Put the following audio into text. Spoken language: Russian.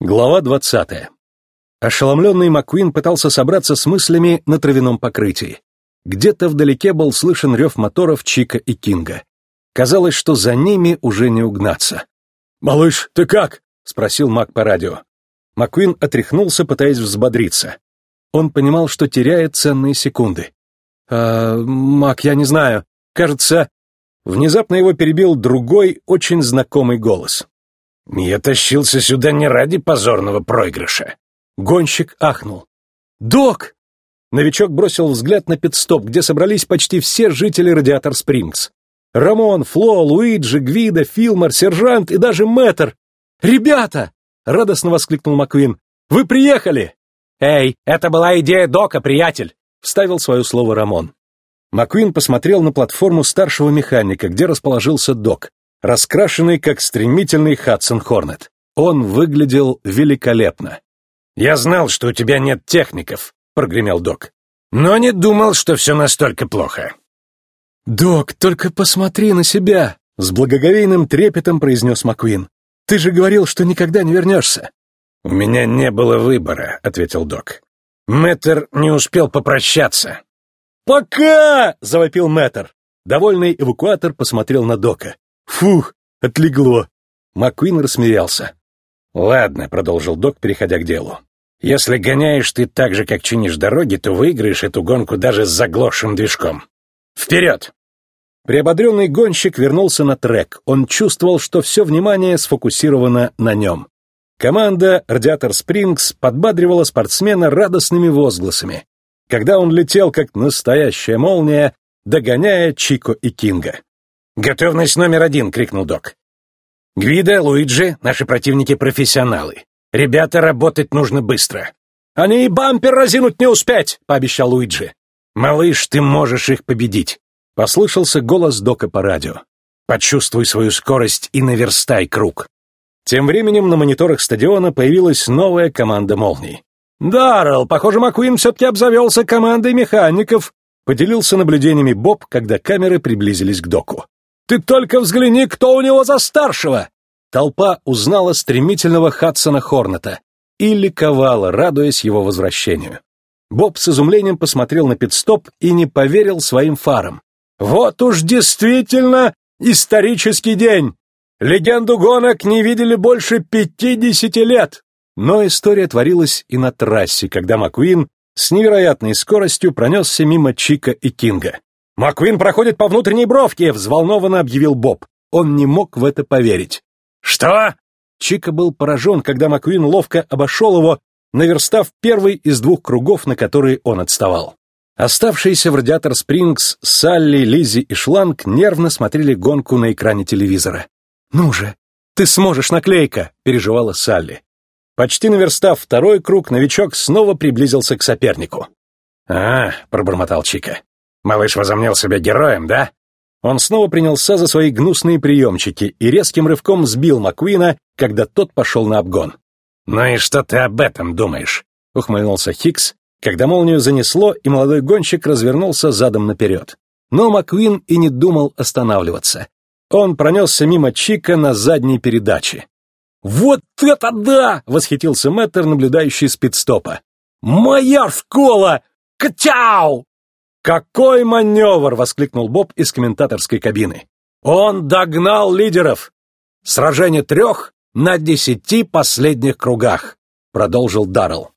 Глава двадцатая. Ошеломленный Маккуин пытался собраться с мыслями на травяном покрытии. Где-то вдалеке был слышен рев моторов Чика и Кинга. Казалось, что за ними уже не угнаться. «Малыш, ты как?» — спросил Мак по радио. Маккуин отряхнулся, пытаясь взбодриться. Он понимал, что теряет ценные секунды. «А, Мак, я не знаю. Кажется...» Внезапно его перебил другой, очень знакомый голос. «Я тащился сюда не ради позорного проигрыша». Гонщик ахнул. «Док!» Новичок бросил взгляд на пидстоп, где собрались почти все жители Радиатор Спрингс. Рамон, Фло, Луиджи, Гвида, Филмор, Сержант и даже Мэтр. «Ребята!» — радостно воскликнул Маквин. «Вы приехали!» «Эй, это была идея Дока, приятель!» — вставил свое слово Рамон. Маквин посмотрел на платформу старшего механика, где расположился Док раскрашенный как стремительный Хадсон Хорнет. Он выглядел великолепно. «Я знал, что у тебя нет техников», — прогремел док. «Но не думал, что все настолько плохо». «Док, только посмотри на себя!» — с благоговейным трепетом произнес Маккуин. «Ты же говорил, что никогда не вернешься». «У меня не было выбора», — ответил док. «Мэттер не успел попрощаться». «Пока!» — завопил Мэттер. Довольный эвакуатор посмотрел на дока. Фух, отлегло. Маккуин рассмеялся. Ладно, продолжил док, переходя к делу. Если гоняешь ты так же, как чинишь дороги, то выиграешь эту гонку даже с заглохшим движком. Вперед! Приободренный гонщик вернулся на трек. Он чувствовал, что все внимание сфокусировано на нем. Команда «Радиатор Спрингс» подбадривала спортсмена радостными возгласами, когда он летел, как настоящая молния, догоняя Чико и Кинга. «Готовность номер один!» — крикнул док. «Гвида, Луиджи, наши противники профессионалы. Ребята, работать нужно быстро». «Они и бампер разинуть не успеть!» — пообещал Луиджи. «Малыш, ты можешь их победить!» — послышался голос дока по радио. «Почувствуй свою скорость и наверстай круг». Тем временем на мониторах стадиона появилась новая команда молний. «Даррелл, похоже, Маккуин все-таки обзавелся командой механиков», — поделился наблюдениями Боб, когда камеры приблизились к доку. Ты только взгляни, кто у него за старшего!» Толпа узнала стремительного Хадсона Хорнета и ликовала, радуясь его возвращению. Боб с изумлением посмотрел на пидстоп и не поверил своим фарам. «Вот уж действительно исторический день! Легенду гонок не видели больше пятидесяти лет!» Но история творилась и на трассе, когда Маккуин с невероятной скоростью пронесся мимо Чика и Кинга. «Маквин проходит по внутренней бровке!» — взволнованно объявил Боб. Он не мог в это поверить. «Что?» Чика был поражен, когда Маквин ловко обошел его, наверстав первый из двух кругов, на которые он отставал. Оставшиеся в радиатор Спрингс Салли, Лизи и Шланг нервно смотрели гонку на экране телевизора. «Ну же, ты сможешь, наклейка!» — переживала Салли. Почти наверстав второй круг, новичок снова приблизился к сопернику. «А, — пробормотал Чика, Малыш возомнил себя героем, да? Он снова принялся за свои гнусные приемчики и резким рывком сбил Маккуина, когда тот пошел на обгон. «Ну и что ты об этом думаешь?» — ухмыльнулся Хикс, когда молнию занесло, и молодой гонщик развернулся задом наперед. Но Маккуин и не думал останавливаться. Он пронесся мимо Чика на задней передаче. «Вот это да!» — восхитился Мэттер, наблюдающий с пидстопа. «Моя школа! Катяу!» «Какой маневр!» — воскликнул Боб из комментаторской кабины. «Он догнал лидеров! Сражение трех на десяти последних кругах!» — продолжил Даррелл.